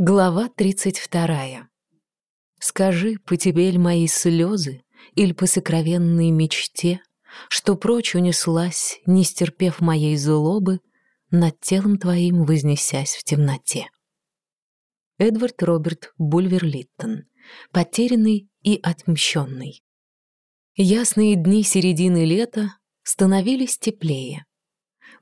Глава тридцать вторая. Скажи, по тебе ль мои слезы, Иль по сокровенной мечте, Что прочь унеслась, не стерпев моей злобы, Над телом твоим вознесясь в темноте. Эдвард Роберт Бульвер-Литтон. Потерянный и отмщенный. Ясные дни середины лета становились теплее.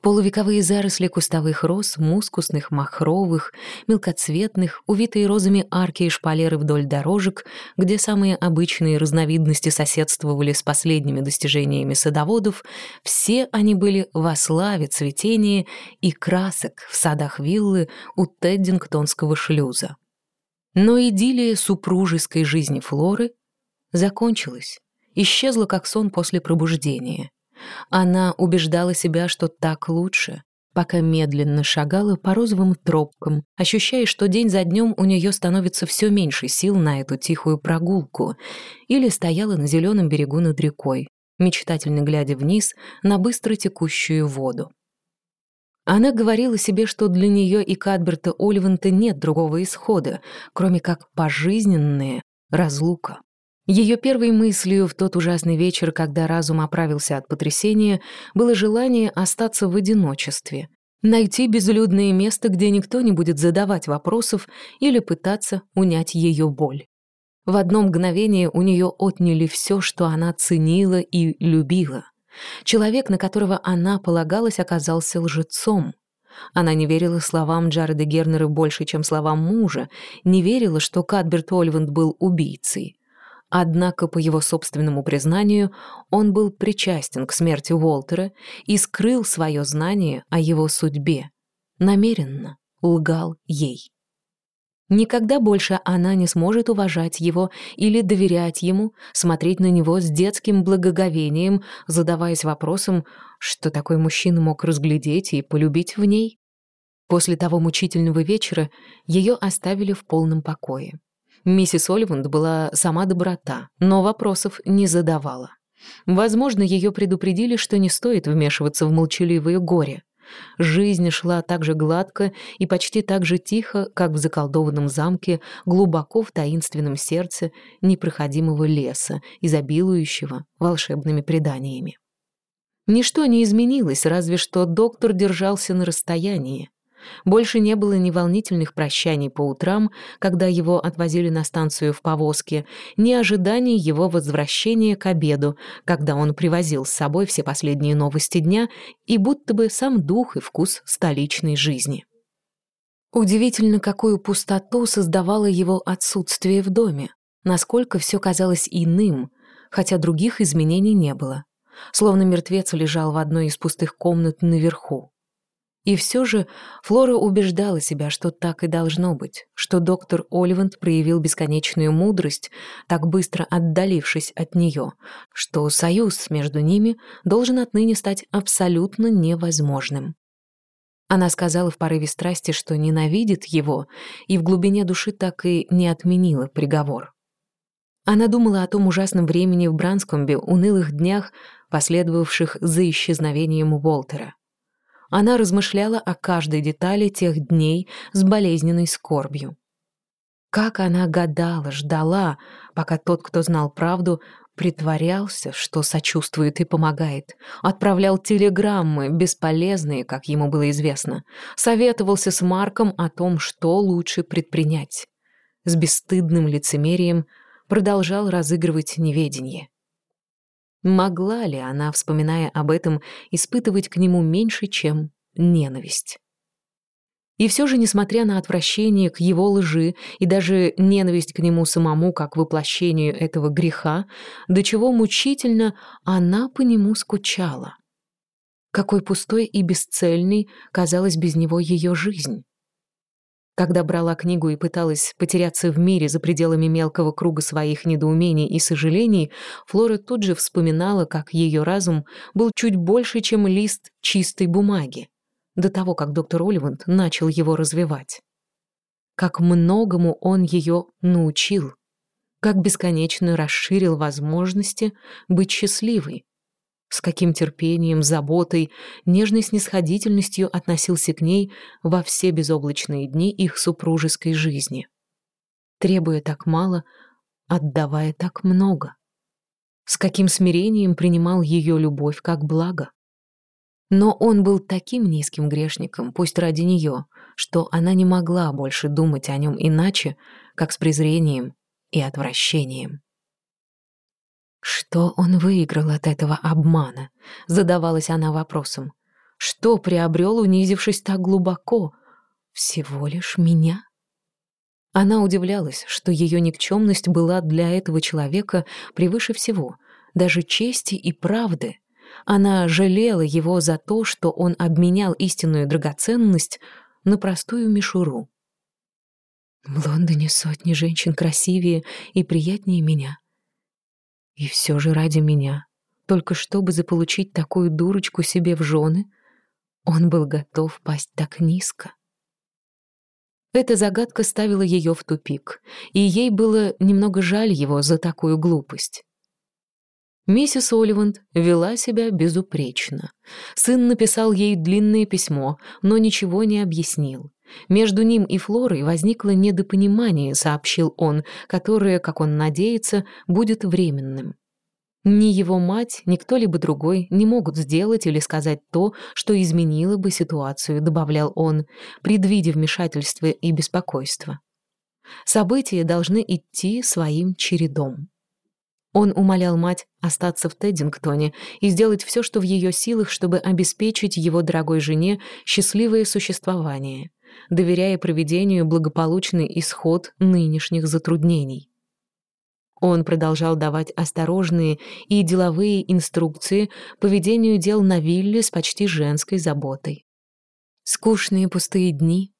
Полувековые заросли кустовых роз, мускусных, махровых, мелкоцветных, увитые розами арки и шпалеры вдоль дорожек, где самые обычные разновидности соседствовали с последними достижениями садоводов, все они были во славе цветения и красок в садах виллы у Теддингтонского шлюза. Но идиллия супружеской жизни Флоры закончилась, исчезла как сон после пробуждения — она убеждала себя, что так лучше, пока медленно шагала по розовым тропкам, ощущая, что день за днем у нее становится все меньше сил на эту тихую прогулку, или стояла на зеленом берегу над рекой, мечтательно глядя вниз на быстро текущую воду. Она говорила себе, что для нее и Кадберта Оливанта нет другого исхода, кроме как пожизненная разлука. Ее первой мыслью в тот ужасный вечер, когда разум оправился от потрясения, было желание остаться в одиночестве, найти безлюдное место, где никто не будет задавать вопросов или пытаться унять ее боль. В одно мгновение у нее отняли все, что она ценила и любила. Человек, на которого она полагалась, оказался лжецом. Она не верила словам Джареда Гернера больше, чем словам мужа, не верила, что Кадберт Ольванд был убийцей. Однако, по его собственному признанию, он был причастен к смерти Уолтера и скрыл свое знание о его судьбе. Намеренно лгал ей. Никогда больше она не сможет уважать его или доверять ему, смотреть на него с детским благоговением, задаваясь вопросом, что такой мужчина мог разглядеть и полюбить в ней. После того мучительного вечера ее оставили в полном покое. Миссис Оливанд была сама доброта, но вопросов не задавала. Возможно, ее предупредили, что не стоит вмешиваться в молчаливое горе. Жизнь шла так же гладко и почти так же тихо, как в заколдованном замке, глубоко в таинственном сердце непроходимого леса, изобилующего волшебными преданиями. Ничто не изменилось, разве что доктор держался на расстоянии. Больше не было ни волнительных прощаний по утрам, когда его отвозили на станцию в повозке, ни ожиданий его возвращения к обеду, когда он привозил с собой все последние новости дня и будто бы сам дух и вкус столичной жизни. Удивительно, какую пустоту создавало его отсутствие в доме, насколько все казалось иным, хотя других изменений не было. Словно мертвец лежал в одной из пустых комнат наверху. И все же Флора убеждала себя, что так и должно быть, что доктор Оливанд проявил бесконечную мудрость, так быстро отдалившись от нее, что союз между ними должен отныне стать абсолютно невозможным. Она сказала в порыве страсти, что ненавидит его, и в глубине души так и не отменила приговор. Она думала о том ужасном времени в Бранскомбе, унылых днях, последовавших за исчезновением Уолтера. Она размышляла о каждой детали тех дней с болезненной скорбью. Как она гадала, ждала, пока тот, кто знал правду, притворялся, что сочувствует и помогает, отправлял телеграммы, бесполезные, как ему было известно, советовался с Марком о том, что лучше предпринять. С бесстыдным лицемерием продолжал разыгрывать неведение. Могла ли она, вспоминая об этом, испытывать к нему меньше, чем ненависть? И все же, несмотря на отвращение к его лжи и даже ненависть к нему самому как воплощению этого греха, до чего мучительно она по нему скучала. Какой пустой и бесцельной казалась без него ее жизнь. Когда брала книгу и пыталась потеряться в мире за пределами мелкого круга своих недоумений и сожалений, Флора тут же вспоминала, как ее разум был чуть больше, чем лист чистой бумаги, до того, как доктор Оливанд начал его развивать. Как многому он ее научил, как бесконечно расширил возможности быть счастливой. С каким терпением, заботой, нежной снисходительностью относился к ней во все безоблачные дни их супружеской жизни. Требуя так мало, отдавая так много. С каким смирением принимал ее любовь как благо. Но он был таким низким грешником, пусть ради нее, что она не могла больше думать о нем иначе, как с презрением и отвращением. Что он выиграл от этого обмана? Задавалась она вопросом. Что приобрел, унизившись так глубоко? Всего лишь меня? Она удивлялась, что ее никчемность была для этого человека превыше всего, даже чести и правды. Она жалела его за то, что он обменял истинную драгоценность на простую мишуру. В Лондоне сотни женщин красивее и приятнее меня. И все же ради меня, только чтобы заполучить такую дурочку себе в жены, он был готов пасть так низко. Эта загадка ставила ее в тупик, и ей было немного жаль его за такую глупость. Миссис Оливанд вела себя безупречно. Сын написал ей длинное письмо, но ничего не объяснил. Между ним и Флорой возникло недопонимание, сообщил он, которое, как он надеется, будет временным. Ни его мать, ни кто-либо другой не могут сделать или сказать то, что изменило бы ситуацию, добавлял он, предвидя вмешательство и беспокойство. События должны идти своим чередом. Он умолял мать остаться в Теддингтоне и сделать все, что в ее силах, чтобы обеспечить его дорогой жене счастливое существование доверяя проведению благополучный исход нынешних затруднений. Он продолжал давать осторожные и деловые инструкции по ведению дел на вилле с почти женской заботой. Скучные пустые дни,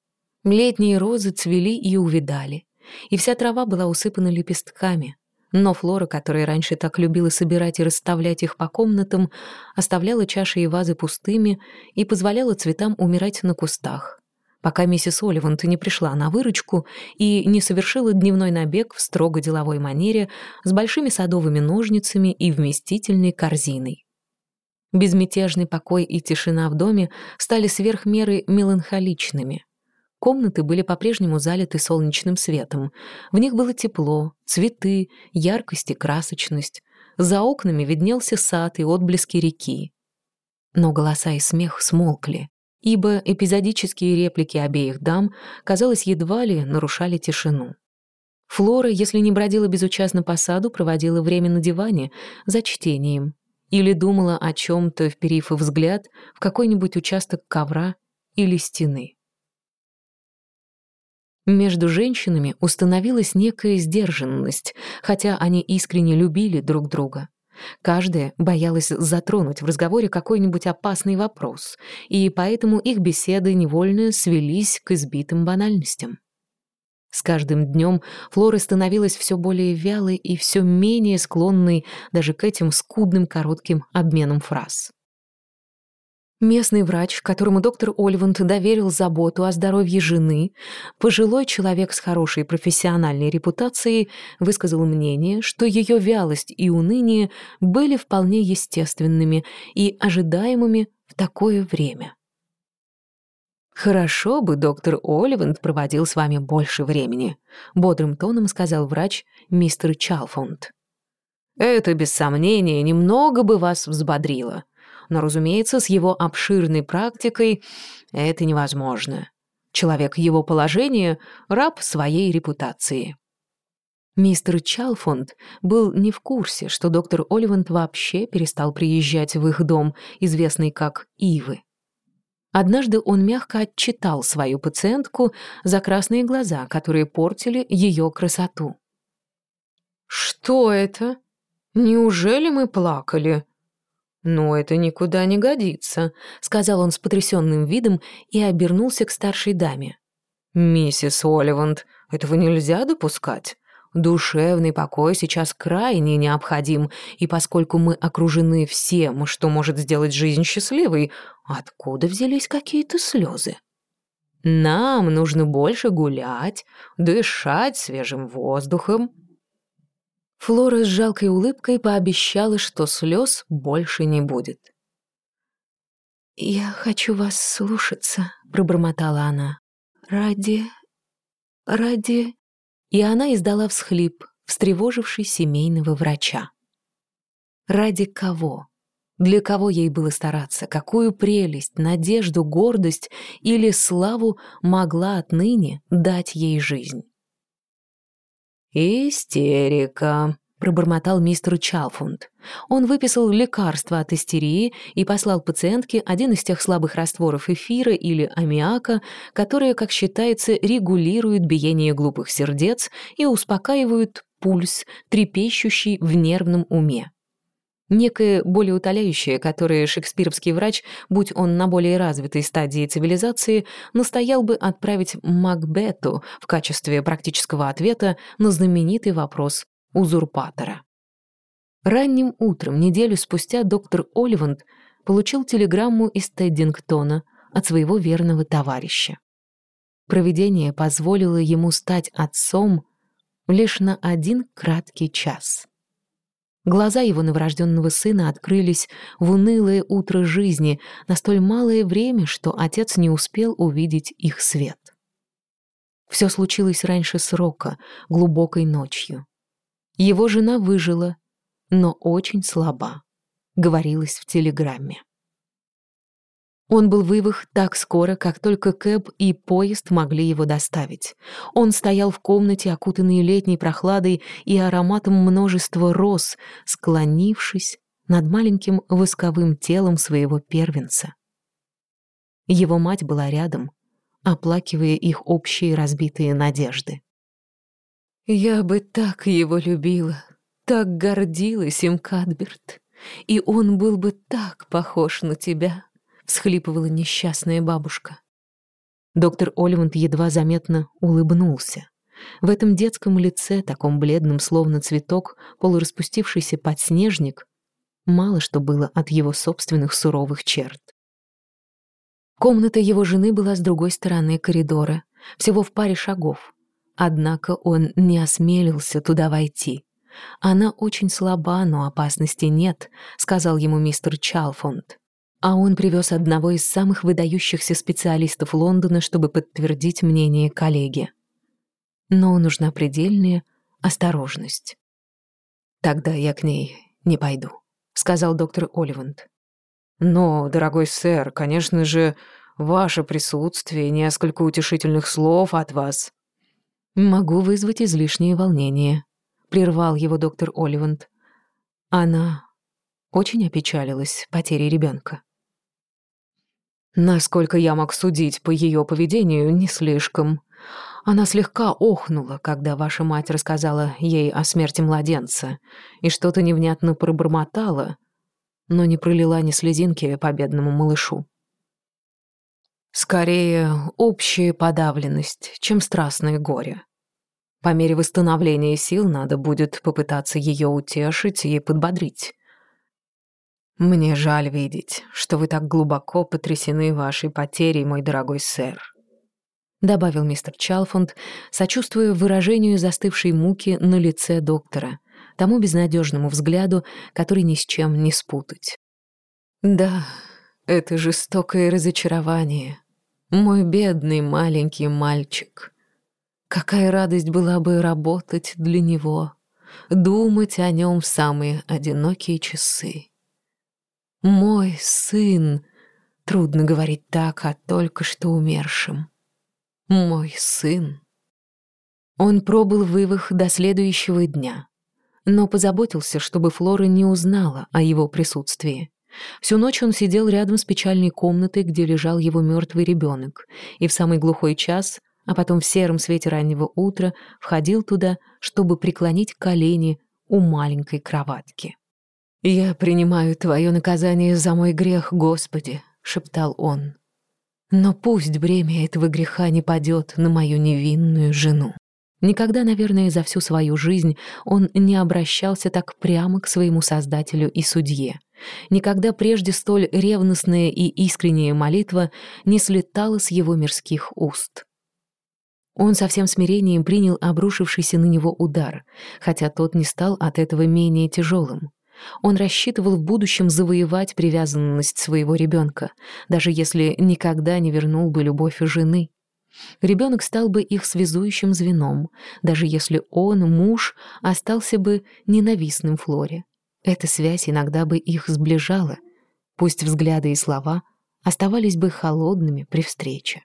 летние розы цвели и увидали, и вся трава была усыпана лепестками, но Флора, которая раньше так любила собирать и расставлять их по комнатам, оставляла чаши и вазы пустыми и позволяла цветам умирать на кустах пока миссис Оливант не пришла на выручку и не совершила дневной набег в строго деловой манере с большими садовыми ножницами и вместительной корзиной. Безмятежный покой и тишина в доме стали сверх меры меланхоличными. Комнаты были по-прежнему залиты солнечным светом. В них было тепло, цветы, яркость и красочность. За окнами виднелся сад и отблески реки. Но голоса и смех смолкли ибо эпизодические реплики обеих дам, казалось, едва ли нарушали тишину. Флора, если не бродила безучастно по саду, проводила время на диване за чтением или думала о чем-то, вперив взгляд в какой-нибудь участок ковра или стены. Между женщинами установилась некая сдержанность, хотя они искренне любили друг друга. Каждая боялась затронуть в разговоре какой-нибудь опасный вопрос, и поэтому их беседы невольно свелись к избитым банальностям. С каждым днем Флора становилась все более вялой и все менее склонной даже к этим скудным коротким обменам фраз. Местный врач, которому доктор Ольванд доверил заботу о здоровье жены, пожилой человек с хорошей профессиональной репутацией, высказал мнение, что ее вялость и уныние были вполне естественными и ожидаемыми в такое время. «Хорошо бы доктор Оливанд проводил с вами больше времени», — бодрым тоном сказал врач мистер Чалфонд. «Это, без сомнения, немного бы вас взбодрило но, разумеется, с его обширной практикой это невозможно. Человек его положения — раб своей репутации. Мистер Чалфонд был не в курсе, что доктор Оливанд вообще перестал приезжать в их дом, известный как Ивы. Однажды он мягко отчитал свою пациентку за красные глаза, которые портили ее красоту. «Что это? Неужели мы плакали?» «Но это никуда не годится», — сказал он с потрясенным видом и обернулся к старшей даме. «Миссис Оливанд, этого нельзя допускать. Душевный покой сейчас крайне необходим, и поскольку мы окружены всем, что может сделать жизнь счастливой, откуда взялись какие-то слезы? Нам нужно больше гулять, дышать свежим воздухом». Флора с жалкой улыбкой пообещала, что слез больше не будет. «Я хочу вас слушаться», — пробормотала она. «Ради... ради...» И она издала всхлип, встревоживший семейного врача. Ради кого? Для кого ей было стараться? Какую прелесть, надежду, гордость или славу могла отныне дать ей жизнь? «Истерика», — пробормотал мистер Чалфунд. Он выписал лекарство от истерии и послал пациентке один из тех слабых растворов эфира или аммиака, которые, как считается, регулируют биение глупых сердец и успокаивают пульс, трепещущий в нервном уме. Некое более утоляющее, которое шекспировский врач, будь он на более развитой стадии цивилизации, настоял бы отправить Макбету в качестве практического ответа на знаменитый вопрос узурпатора. Ранним утром, неделю спустя, доктор Оливанд получил телеграмму из Теддингтона от своего верного товарища. Провидение позволило ему стать отцом лишь на один краткий час. Глаза его новорожденного сына открылись в унылое утро жизни на столь малое время, что отец не успел увидеть их свет. Все случилось раньше срока, глубокой ночью. Его жена выжила, но очень слаба, говорилось в телеграмме. Он был вывах так скоро, как только Кэб и поезд могли его доставить. Он стоял в комнате, окутанной летней прохладой и ароматом множества роз, склонившись над маленьким восковым телом своего первенца. Его мать была рядом, оплакивая их общие разбитые надежды. «Я бы так его любила, так гордилась им, Кадберт, и он был бы так похож на тебя», всхлипывала несчастная бабушка. Доктор Оливанд едва заметно улыбнулся. В этом детском лице, таком бледном, словно цветок, полураспустившийся подснежник, мало что было от его собственных суровых черт. Комната его жены была с другой стороны коридора, всего в паре шагов. Однако он не осмелился туда войти. «Она очень слаба, но опасности нет», — сказал ему мистер Чалфонд а он привез одного из самых выдающихся специалистов Лондона, чтобы подтвердить мнение коллеги. Но нужна предельная осторожность. «Тогда я к ней не пойду», — сказал доктор Оливанд. «Но, дорогой сэр, конечно же, ваше присутствие и несколько утешительных слов от вас...» «Могу вызвать излишнее волнение», — прервал его доктор Оливанд. Она очень опечалилась потерей ребенка. Насколько я мог судить по ее поведению, не слишком. Она слегка охнула, когда ваша мать рассказала ей о смерти младенца, и что-то невнятно пробормотала, но не пролила ни слезинки по бедному малышу. Скорее, общая подавленность, чем страстное горе. По мере восстановления сил надо будет попытаться ее утешить и подбодрить. «Мне жаль видеть, что вы так глубоко потрясены вашей потерей, мой дорогой сэр», добавил мистер Чалфонд, сочувствуя выражению застывшей муки на лице доктора, тому безнадежному взгляду, который ни с чем не спутать. «Да, это жестокое разочарование. Мой бедный маленький мальчик. Какая радость была бы работать для него, думать о нем в самые одинокие часы. «Мой сын!» Трудно говорить так о только что умершем. «Мой сын!» Он пробыл вывах до следующего дня, но позаботился, чтобы Флора не узнала о его присутствии. Всю ночь он сидел рядом с печальной комнатой, где лежал его мертвый ребенок, и в самый глухой час, а потом в сером свете раннего утра, входил туда, чтобы преклонить колени у маленькой кроватки. «Я принимаю твое наказание за мой грех, Господи», — шептал он. «Но пусть бремя этого греха не падет на мою невинную жену». Никогда, наверное, за всю свою жизнь он не обращался так прямо к своему Создателю и Судье. Никогда прежде столь ревностная и искренняя молитва не слетала с его мирских уст. Он со всем смирением принял обрушившийся на него удар, хотя тот не стал от этого менее тяжелым. Он рассчитывал в будущем завоевать привязанность своего ребенка, даже если никогда не вернул бы любовь жены. Ребенок стал бы их связующим звеном, даже если он, муж, остался бы ненавистным Флоре. Эта связь иногда бы их сближала, пусть взгляды и слова оставались бы холодными при встрече.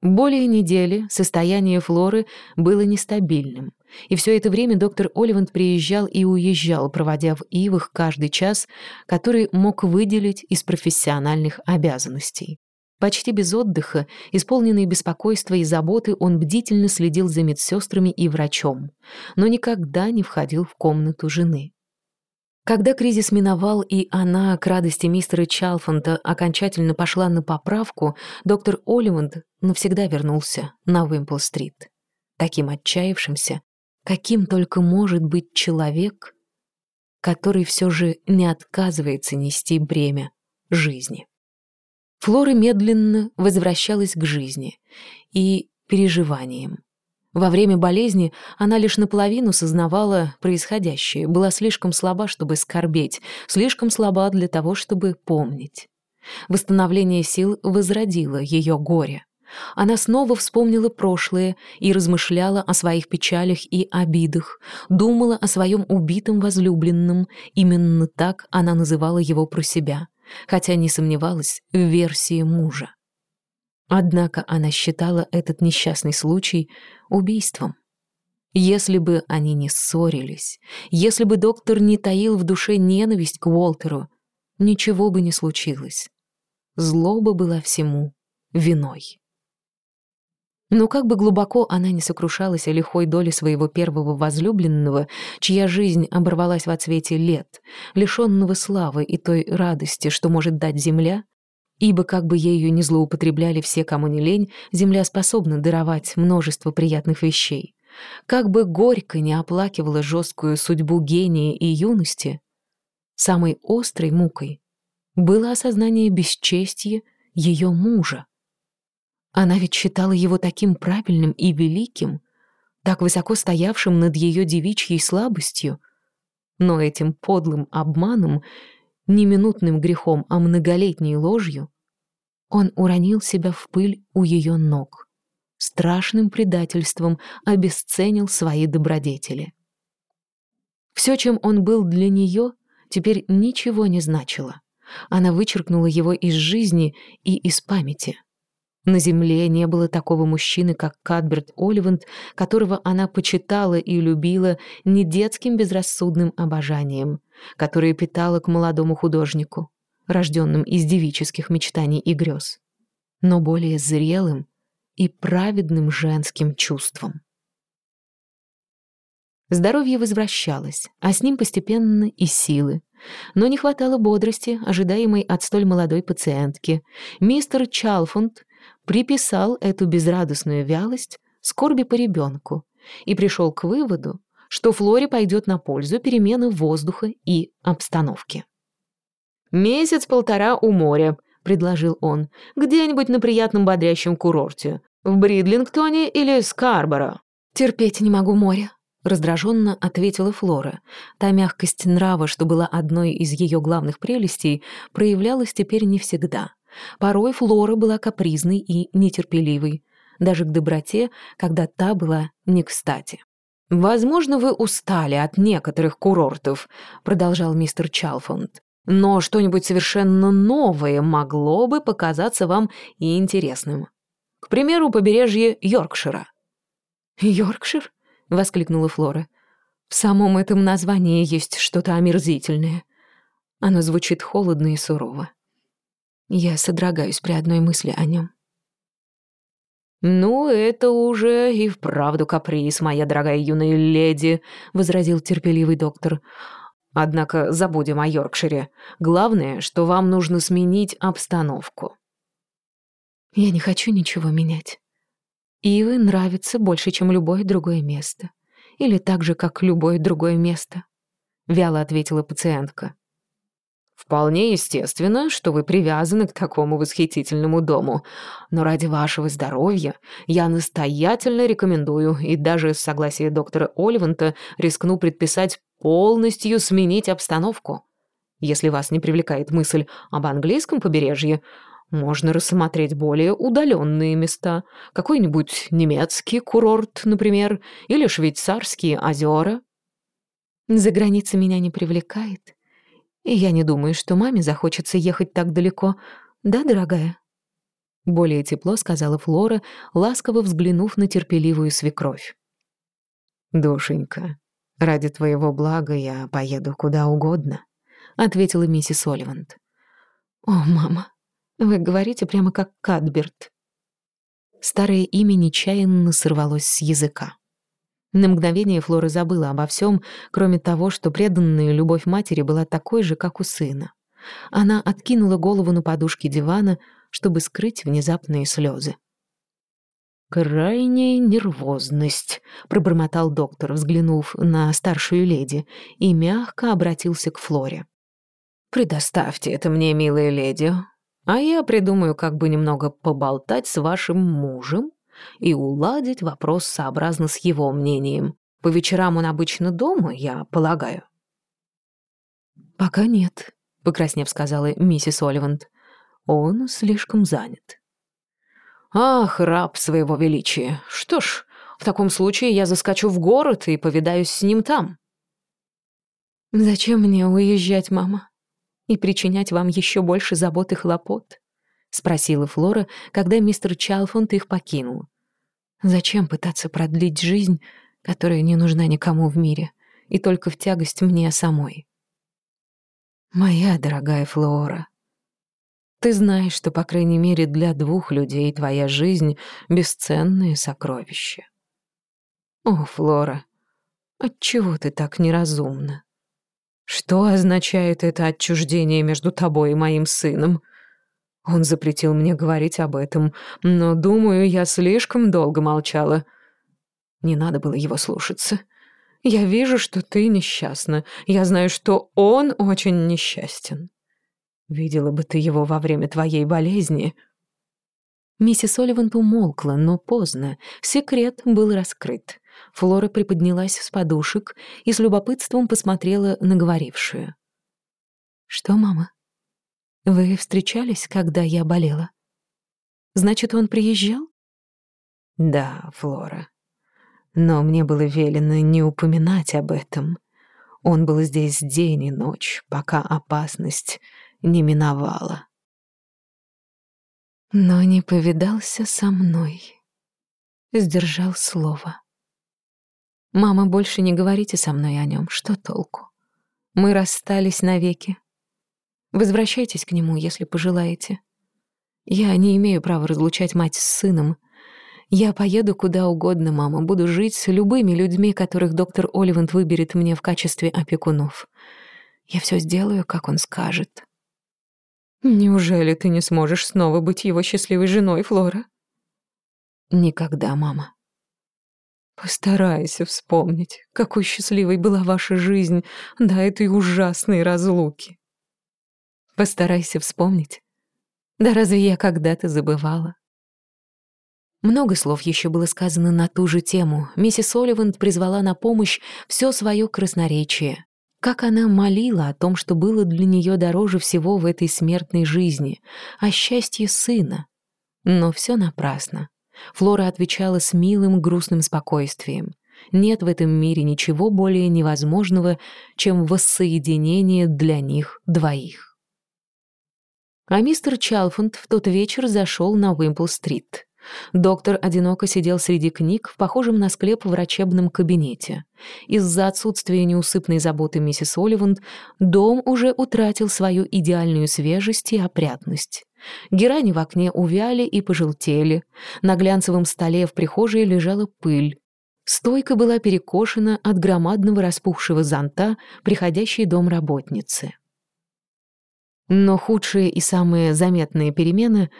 Более недели состояние Флоры было нестабильным, и все это время доктор Оливанд приезжал и уезжал, проводя в Ивах каждый час, который мог выделить из профессиональных обязанностей. Почти без отдыха, исполненный беспокойства и заботы, он бдительно следил за медсестрами и врачом, но никогда не входил в комнату жены. Когда кризис миновал, и она, к радости мистера Чалфонта, окончательно пошла на поправку, доктор Оливанд навсегда вернулся на Уимпл-стрит. Таким отчаявшимся, каким только может быть человек, который все же не отказывается нести бремя жизни. Флора медленно возвращалась к жизни и переживаниям. Во время болезни она лишь наполовину сознавала происходящее, была слишком слаба, чтобы скорбеть, слишком слаба для того, чтобы помнить. Восстановление сил возродило ее горе. Она снова вспомнила прошлое и размышляла о своих печалях и обидах, думала о своем убитом возлюбленном, именно так она называла его про себя, хотя не сомневалась в версии мужа. Однако она считала этот несчастный случай убийством. Если бы они не ссорились, если бы доктор не таил в душе ненависть к Уолтеру, ничего бы не случилось. Злоба была всему виной. Но как бы глубоко она не сокрушалась о лихой доле своего первого возлюбленного, чья жизнь оборвалась в отсвете лет, лишенного славы и той радости, что может дать земля, Ибо как бы ею не злоупотребляли все, кому не лень, земля способна даровать множество приятных вещей. Как бы горько не оплакивала жесткую судьбу гения и юности, самой острой мукой было осознание бесчестия ее мужа. Она ведь считала его таким правильным и великим, так высоко стоявшим над ее девичьей слабостью, но этим подлым обманом не минутным грехом, а многолетней ложью, он уронил себя в пыль у ее ног. Страшным предательством обесценил свои добродетели. Все, чем он был для нее, теперь ничего не значило. Она вычеркнула его из жизни и из памяти. На земле не было такого мужчины, как Кадберт Оливанд, которого она почитала и любила не детским безрассудным обожанием, которое питала к молодому художнику, рожденным из девических мечтаний и грез, но более зрелым и праведным женским чувством. Здоровье возвращалось, а с ним постепенно и силы. Но не хватало бодрости, ожидаемой от столь молодой пациентки. Мистер Чалфунд приписал эту безрадостную вялость скорби по ребенку и пришел к выводу, что Флоре пойдет на пользу перемены воздуха и обстановки. «Месяц-полтора у моря», — предложил он, «где-нибудь на приятном бодрящем курорте, в Бридлингтоне или Скарборо». «Терпеть не могу море», — раздраженно ответила Флора. Та мягкость нрава, что была одной из ее главных прелестей, проявлялась теперь не всегда. Порой Флора была капризной и нетерпеливой, даже к доброте, когда та была не кстати. «Возможно, вы устали от некоторых курортов», — продолжал мистер Чалфонд. «Но что-нибудь совершенно новое могло бы показаться вам и интересным. К примеру, побережье Йоркшира». «Йоркшир?» — воскликнула Флора. «В самом этом названии есть что-то омерзительное. Оно звучит холодно и сурово. Я содрогаюсь при одной мысли о нем. «Ну, это уже и вправду каприз, моя дорогая юная леди», — возразил терпеливый доктор. «Однако забудем о Йоркшире. Главное, что вам нужно сменить обстановку». «Я не хочу ничего менять. Ивы нравится больше, чем любое другое место. Или так же, как любое другое место», — вяло ответила пациентка. Вполне естественно, что вы привязаны к такому восхитительному дому. Но ради вашего здоровья я настоятельно рекомендую и даже с согласия доктора Оливанта рискну предписать полностью сменить обстановку. Если вас не привлекает мысль об английском побережье, можно рассмотреть более удаленные места. Какой-нибудь немецкий курорт, например, или швейцарские озера. За граница меня не привлекает. И я не думаю, что маме захочется ехать так далеко. Да, дорогая?» Более тепло сказала Флора, ласково взглянув на терпеливую свекровь. «Душенька, ради твоего блага я поеду куда угодно», — ответила миссис Оливанд. «О, мама, вы говорите прямо как Кадберт». Старое имя нечаянно сорвалось с языка. На мгновение Флора забыла обо всем, кроме того, что преданная любовь матери была такой же, как у сына. Она откинула голову на подушке дивана, чтобы скрыть внезапные слезы. «Крайняя нервозность», — пробормотал доктор, взглянув на старшую леди, и мягко обратился к Флоре. «Предоставьте это мне, милая леди, а я придумаю, как бы немного поболтать с вашим мужем и уладить вопрос сообразно с его мнением. По вечерам он обычно дома, я полагаю». «Пока нет», — покраснев сказала миссис Оливанд. «Он слишком занят». «Ах, раб своего величия! Что ж, в таком случае я заскочу в город и повидаюсь с ним там». «Зачем мне уезжать, мама? И причинять вам еще больше забот и хлопот?» — спросила Флора, когда мистер Чалфонд их покинул. «Зачем пытаться продлить жизнь, которая не нужна никому в мире, и только в тягость мне самой?» «Моя дорогая Флора, ты знаешь, что, по крайней мере, для двух людей твоя жизнь — бесценное сокровище. О, Флора, отчего ты так неразумна? Что означает это отчуждение между тобой и моим сыном?» Он запретил мне говорить об этом, но, думаю, я слишком долго молчала. Не надо было его слушаться. Я вижу, что ты несчастна. Я знаю, что он очень несчастен. Видела бы ты его во время твоей болезни. Миссис Оливан умолкла, но поздно. Секрет был раскрыт. Флора приподнялась с подушек и с любопытством посмотрела на говорившую. «Что, мама?» Вы встречались, когда я болела? Значит, он приезжал? Да, Флора. Но мне было велено не упоминать об этом. Он был здесь день и ночь, пока опасность не миновала. Но не повидался со мной. Сдержал слово. «Мама, больше не говорите со мной о нем. Что толку? Мы расстались навеки. Возвращайтесь к нему, если пожелаете. Я не имею права разлучать мать с сыном. Я поеду куда угодно, мама, буду жить с любыми людьми, которых доктор Оливанд выберет мне в качестве опекунов. Я все сделаю, как он скажет. Неужели ты не сможешь снова быть его счастливой женой, Флора? Никогда, мама. Постарайся вспомнить, какой счастливой была ваша жизнь до этой ужасной разлуки. Постарайся вспомнить. Да разве я когда-то забывала? Много слов еще было сказано на ту же тему. Миссис Оливанд призвала на помощь все свое красноречие. Как она молила о том, что было для нее дороже всего в этой смертной жизни, о счастье сына. Но все напрасно. Флора отвечала с милым грустным спокойствием. Нет в этом мире ничего более невозможного, чем воссоединение для них двоих. А мистер Чалфонд в тот вечер зашел на Уимпл-стрит. Доктор одиноко сидел среди книг в похожем на склеп врачебном кабинете. Из-за отсутствия неусыпной заботы миссис Оливанд дом уже утратил свою идеальную свежесть и опрятность. Герани в окне увяли и пожелтели. На глянцевом столе в прихожей лежала пыль. Стойка была перекошена от громадного распухшего зонта приходящей домработницы. Но худшая и самая заметная перемена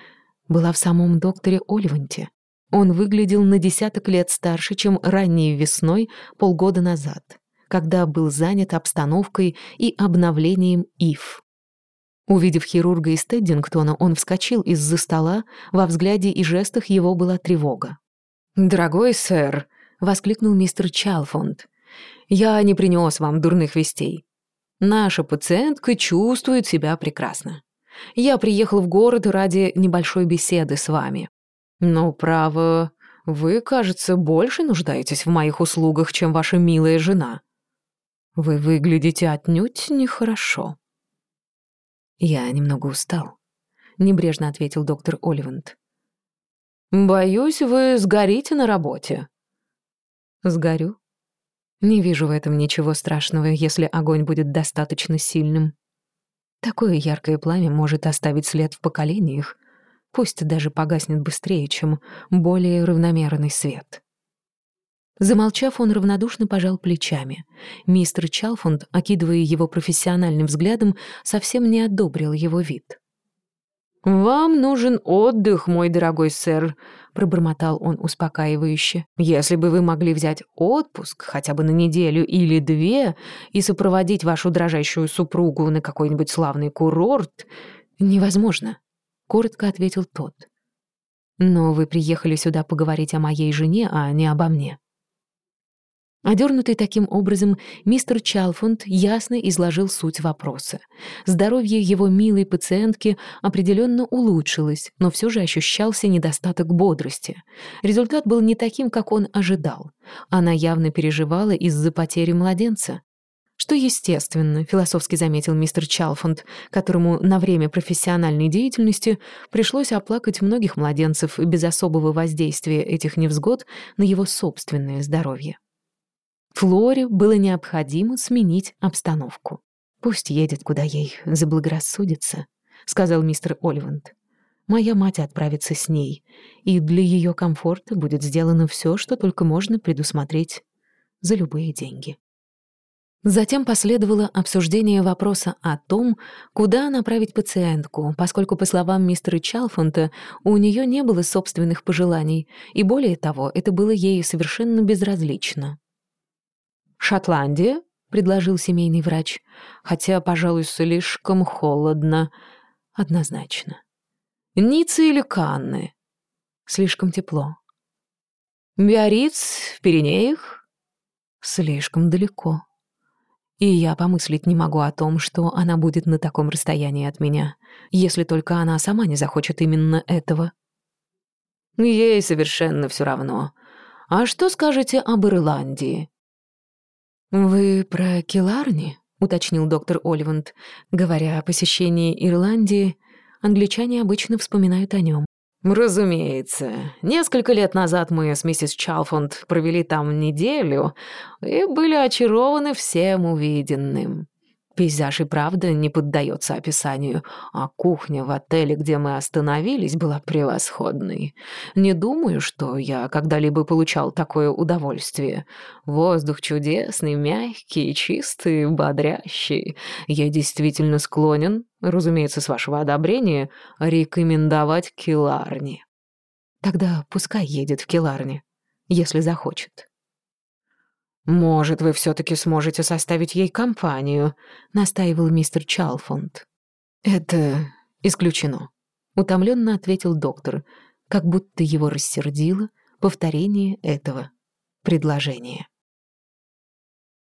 была в самом докторе Оливанте. Он выглядел на десяток лет старше, чем ранней весной полгода назад, когда был занят обстановкой и обновлением ИФ. Увидев хирурга из Теддингтона, он вскочил из-за стола, во взгляде и жестах его была тревога. «Дорогой сэр», — воскликнул мистер Чалфонд, — «я не принес вам дурных вестей. Наша пациентка чувствует себя прекрасно. Я приехал в город ради небольшой беседы с вами. Но, право, вы, кажется, больше нуждаетесь в моих услугах, чем ваша милая жена. Вы выглядите отнюдь нехорошо». «Я немного устал», — небрежно ответил доктор Оливанд. «Боюсь, вы сгорите на работе». «Сгорю? Не вижу в этом ничего страшного, если огонь будет достаточно сильным. Такое яркое пламя может оставить след в поколениях, пусть даже погаснет быстрее, чем более равномерный свет». Замолчав, он равнодушно пожал плечами. Мистер Чалфонд, окидывая его профессиональным взглядом, совсем не одобрил его вид. «Вам нужен отдых, мой дорогой сэр», — пробормотал он успокаивающе. «Если бы вы могли взять отпуск хотя бы на неделю или две и сопроводить вашу дрожащую супругу на какой-нибудь славный курорт...» «Невозможно», — коротко ответил тот. «Но вы приехали сюда поговорить о моей жене, а не обо мне». Одернутый таким образом, мистер Чалфонд ясно изложил суть вопроса. Здоровье его милой пациентки определенно улучшилось, но все же ощущался недостаток бодрости. Результат был не таким, как он ожидал. Она явно переживала из-за потери младенца. Что естественно, философски заметил мистер Чалфонд, которому на время профессиональной деятельности пришлось оплакать многих младенцев без особого воздействия этих невзгод на его собственное здоровье. Флоре было необходимо сменить обстановку. «Пусть едет, куда ей заблагорассудится», — сказал мистер Оливанд. «Моя мать отправится с ней, и для ее комфорта будет сделано все, что только можно предусмотреть за любые деньги». Затем последовало обсуждение вопроса о том, куда направить пациентку, поскольку, по словам мистера Чалфонта, у нее не было собственных пожеланий, и более того, это было ей совершенно безразлично. «Шотландия?» — предложил семейный врач. «Хотя, пожалуй, слишком холодно. Однозначно. Ницца или Канны?» «Слишком тепло». «Биарриц в Пиренеях?» «Слишком далеко». И я помыслить не могу о том, что она будет на таком расстоянии от меня, если только она сама не захочет именно этого. Ей совершенно все равно. А что скажете об Ирландии? «Вы про Келарни?» — уточнил доктор Оливанд. Говоря о посещении Ирландии, англичане обычно вспоминают о нем. «Разумеется. Несколько лет назад мы с миссис Чалфонд провели там неделю и были очарованы всем увиденным. Пейзаж и правда не поддается описанию, а кухня в отеле, где мы остановились, была превосходной. Не думаю, что я когда-либо получал такое удовольствие. Воздух чудесный, мягкий, чистый, бодрящий. Я действительно склонен, разумеется, с вашего одобрения, рекомендовать Киларни. Тогда пускай едет в Киларни, если захочет. «Может, вы все-таки сможете составить ей компанию», — настаивал мистер Чалфонд. «Это исключено», — утомленно ответил доктор, как будто его рассердило повторение этого предложения.